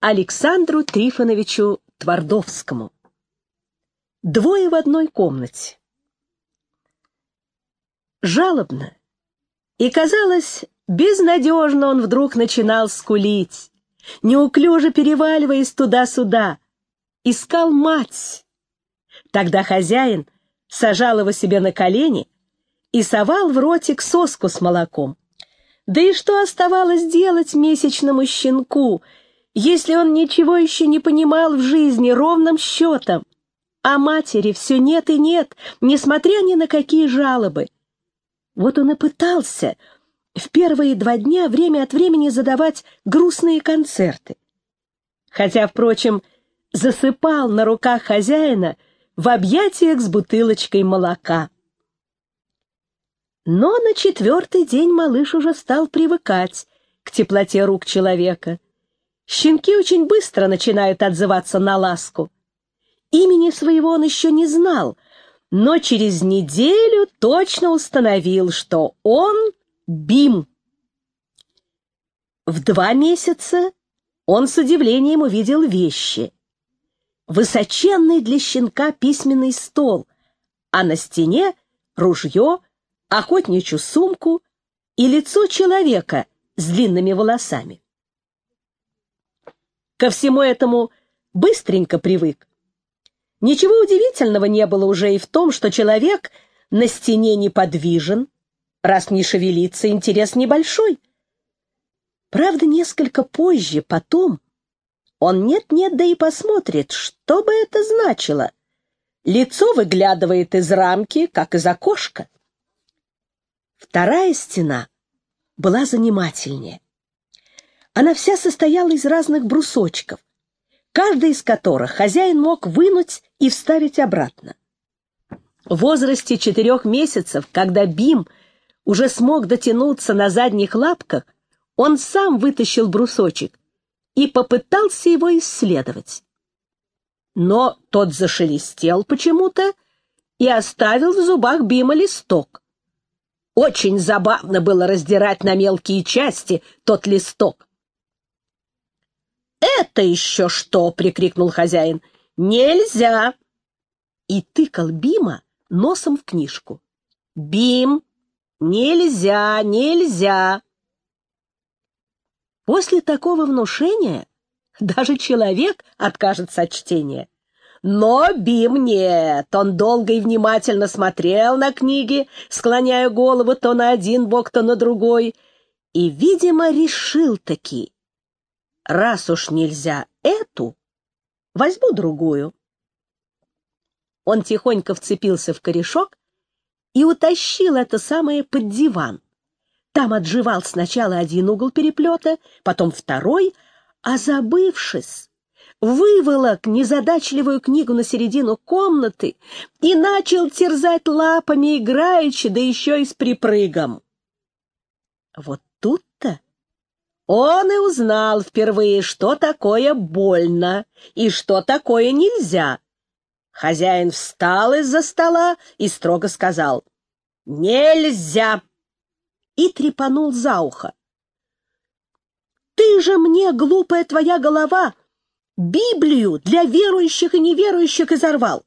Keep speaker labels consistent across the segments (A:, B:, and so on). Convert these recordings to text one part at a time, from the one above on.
A: Александру Трифоновичу Твардовскому. Двое в одной комнате. Жалобно и, казалось, безнадежно он вдруг начинал скулить, неуклюже переваливаясь туда-сюда. Искал мать. Тогда хозяин сажал его себе на колени и совал в ротик соску с молоком. Да и что оставалось делать месячному щенку, если он ничего еще не понимал в жизни ровным счетом? А матери все нет и нет, несмотря ни на какие жалобы. Вот он и пытался в первые два дня время от времени задавать грустные концерты. Хотя, впрочем, засыпал на руках хозяина в объятиях с бутылочкой молока. Но на четвертый день малыш уже стал привыкать к теплоте рук человека. Щенки очень быстро начинают отзываться на ласку. Имени своего он еще не знал, но через неделю точно установил, что он Бим. В два месяца он с удивлением увидел вещи. Высоченный для щенка письменный стол, а на стене ружье, охотничью сумку и лицо человека с длинными волосами. Ко всему этому быстренько привык. Ничего удивительного не было уже и в том, что человек на стене неподвижен, раз не шевелится, интерес небольшой. Правда, несколько позже, потом, он нет-нет, да и посмотрит, что бы это значило. Лицо выглядывает из рамки, как из окошка. Вторая стена была занимательнее. Она вся состояла из разных брусочков, каждый из которых хозяин мог вынуть и вставить обратно. В возрасте четырех месяцев, когда Бим уже смог дотянуться на задних лапках, он сам вытащил брусочек и попытался его исследовать. Но тот зашелестел почему-то и оставил в зубах Бима листок. Очень забавно было раздирать на мелкие части тот листок. «Это еще что?» — прикрикнул хозяин. «Нельзя!» И тыкал Бима носом в книжку. «Бим! Нельзя! Нельзя!» После такого внушения даже человек откажется от чтения. Но Бим нет, он долго и внимательно смотрел на книги, склоняя голову то на один бок, то на другой, и, видимо, решил таки, раз уж нельзя эту, возьму другую. Он тихонько вцепился в корешок и утащил это самое под диван. Там отживал сначала один угол переплета, потом второй, а забывшись, выволок незадачливую книгу на середину комнаты и начал терзать лапами играючи, да еще и с припрыгом. Вот тут-то он и узнал впервые, что такое больно и что такое нельзя. Хозяин встал из-за стола и строго сказал «Нельзя!» и трепанул за ухо. «Ты же мне, глупая твоя голова, Библию для верующих и неверующих изорвал!»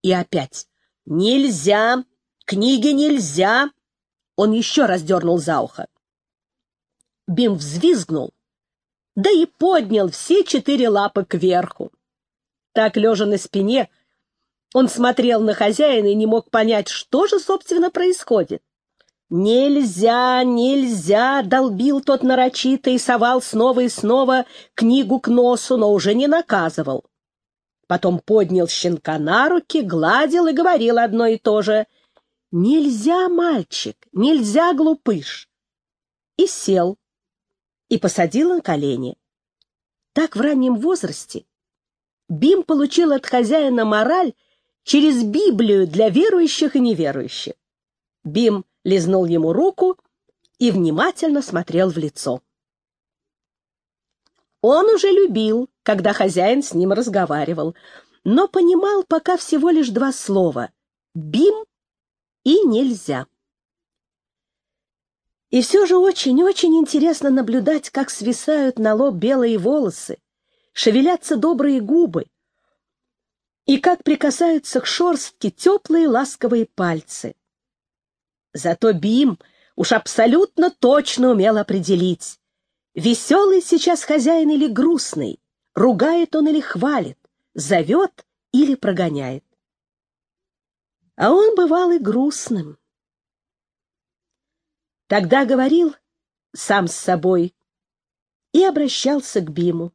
A: И опять «Нельзя! Книги нельзя!» Он еще раз дернул за ухо. Бим взвизгнул, да и поднял все четыре лапы кверху. Так, лежа на спине, он смотрел на хозяина и не мог понять, что же, собственно, происходит. «Нельзя, нельзя!» — долбил тот нарочито и совал снова и снова книгу к носу, но уже не наказывал. Потом поднял щенка на руки, гладил и говорил одно и то же. «Нельзя, мальчик, нельзя, глупыш!» И сел, и посадил на колени. Так в раннем возрасте Бим получил от хозяина мораль через Библию для верующих и неверующих. Бим лизнул ему руку и внимательно смотрел в лицо. Он уже любил, когда хозяин с ним разговаривал, но понимал пока всего лишь два слова — «бим» и «нельзя». И все же очень-очень интересно наблюдать, как свисают на лоб белые волосы, шевелятся добрые губы, и как прикасаются к шорстке теплые ласковые пальцы. Зато Бим уж абсолютно точно умел определить, веселый сейчас хозяин или грустный, ругает он или хвалит, зовет или прогоняет. А он бывал и грустным. Тогда говорил сам с собой и обращался к Биму.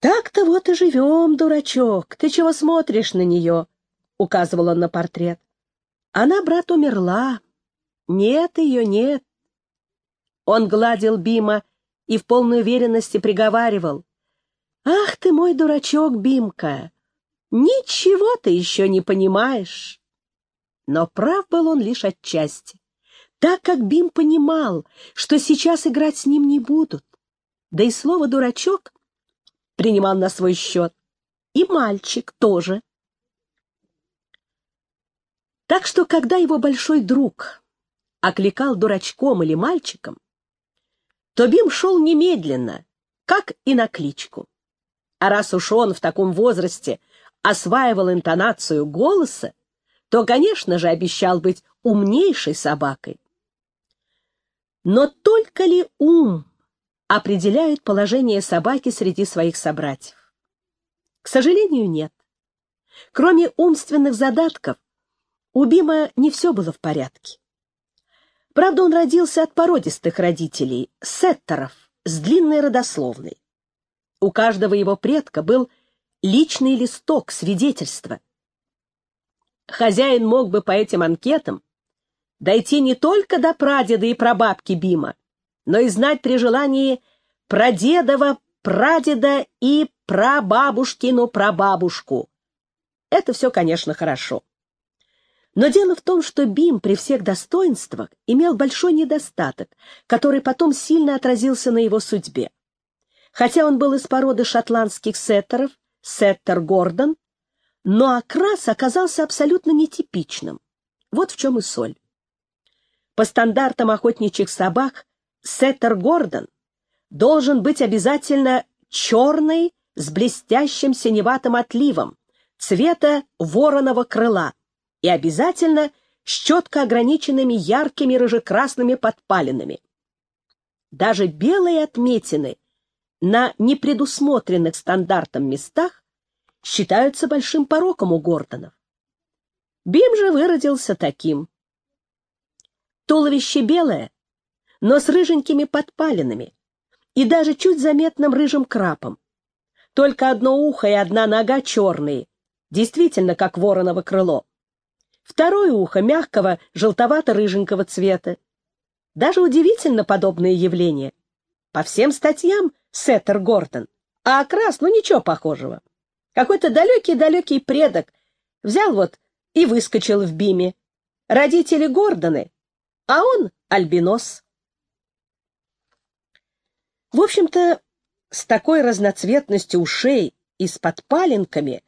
A: «Так-то вот и живем, дурачок, ты чего смотришь на нее?» — указывал он на портрет. «Она, брат, умерла. Нет ее, нет». Он гладил Бима и в полной уверенности приговаривал. «Ах ты мой дурачок, Бимка! Ничего ты еще не понимаешь!» Но прав был он лишь отчасти, так как Бим понимал, что сейчас играть с ним не будут. Да и слово «дурачок» принимал на свой счет. И мальчик тоже. Так что, когда его большой друг окликал дурачком или мальчиком, то Бим шел немедленно, как и на кличку. А раз уж он в таком возрасте осваивал интонацию голоса, то, конечно же, обещал быть умнейшей собакой. Но только ли ум определяет положение собаки среди своих собратьев? К сожалению, нет. Кроме умственных задатков, у Бима не все было в порядке. Правда, он родился от породистых родителей, сеттеров, с длинной родословной. У каждого его предка был личный листок, свидетельства. Хозяин мог бы по этим анкетам дойти не только до прадеда и прабабки Бима, но и знать при желании прадедова, прадеда и прабабушкину прабабушку. Это все, конечно, хорошо. Но дело в том, что Бим при всех достоинствах имел большой недостаток, который потом сильно отразился на его судьбе. Хотя он был из породы шотландских сеттеров, сеттер Гордон, но окрас оказался абсолютно нетипичным. Вот в чем и соль. По стандартам охотничьих собак сеттер Гордон должен быть обязательно черный с блестящим синеватым отливом, цвета вороного крыла, и обязательно с четко ограниченными яркими рыжекрасными подпалинами. Даже белые отметины на непредусмотренных стандартом местах считаются большим пороком у Гордонов. Бим же выродился таким. Туловище белое, но с рыженькими подпалинами и даже чуть заметным рыжим крапом. Только одно ухо и одна нога черные, действительно как вороново крыло. Второе ухо мягкого, желтовато-рыженького цвета. Даже удивительно подобное явление. По всем статьям Сеттер Гордон, а окрас, ну ничего похожего. Какой-то далекий-далекий предок взял вот и выскочил в Биме. Родители Гордоны, а он альбинос. В общем-то, с такой разноцветностью ушей и с подпаленками,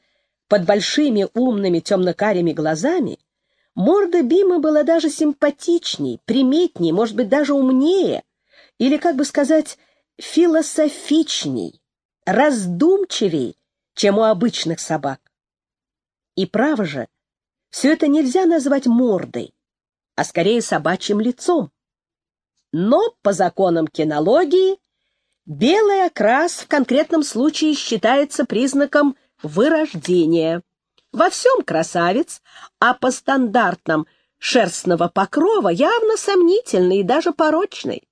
A: под большими умными темно-карими глазами, морда Бима была даже симпатичней, приметней, может быть, даже умнее, или, как бы сказать, философичней, раздумчивей, чем у обычных собак. И право же, все это нельзя назвать мордой, а скорее собачьим лицом. Но по законам кинологии белый окрас в конкретном случае считается признаком вырождения. Во всем красавец, а по стандартам шерстного покрова явно сомнительный и даже порочный.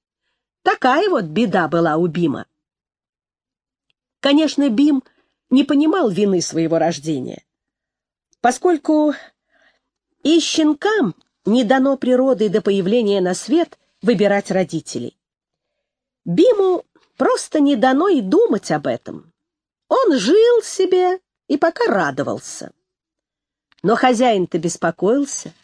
A: Такая вот беда была у Бима. Конечно, Бим не понимал вины своего рождения, поскольку и щенкам не дано природой до появления на свет выбирать родителей. Биму просто не дано и думать об этом. Он жил себе и пока радовался. Но хозяин-то беспокоился.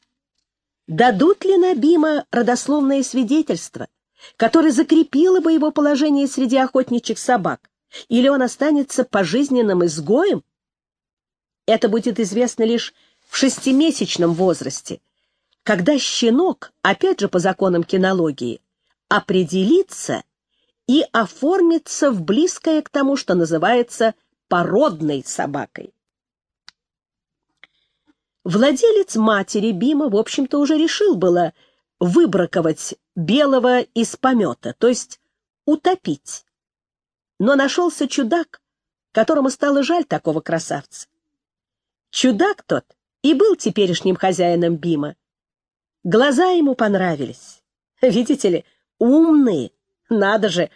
A: Дадут ли на Бима родословное свидетельство, которое закрепило бы его положение среди охотничьих собак, или он останется пожизненным изгоем? Это будет известно лишь в шестимесячном возрасте, когда щенок, опять же по законам кинологии, определится и оформиться в близкое к тому, что называется породной собакой. Владелец матери Бима, в общем-то, уже решил было выбраковать белого из помета, то есть утопить. Но нашелся чудак, которому стало жаль такого красавца. Чудак тот и был теперешним хозяином Бима. Глаза ему понравились. Видите ли, умные, надо же.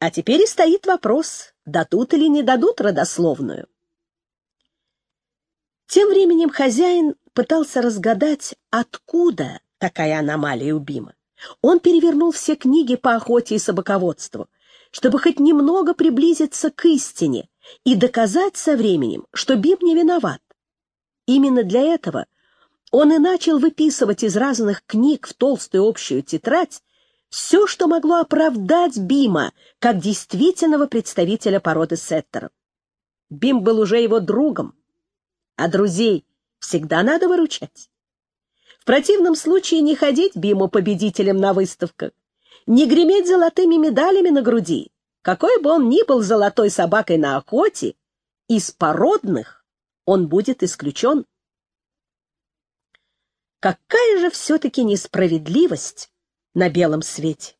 A: А теперь и стоит вопрос, дадут или не дадут родословную. Тем временем хозяин пытался разгадать, откуда такая аномалия у Бима. Он перевернул все книги по охоте и собаководству, чтобы хоть немного приблизиться к истине и доказать со временем, что Бим не виноват. Именно для этого он и начал выписывать из разных книг в толстую общую тетрадь все, что могло оправдать Бима как действительного представителя породы сеттеров. Бим был уже его другом, а друзей всегда надо выручать. В противном случае не ходить Биму победителем на выставках, не греметь золотыми медалями на груди. Какой бы он ни был золотой собакой на охоте, из породных он будет исключен. Какая же все-таки несправедливость на белом свете!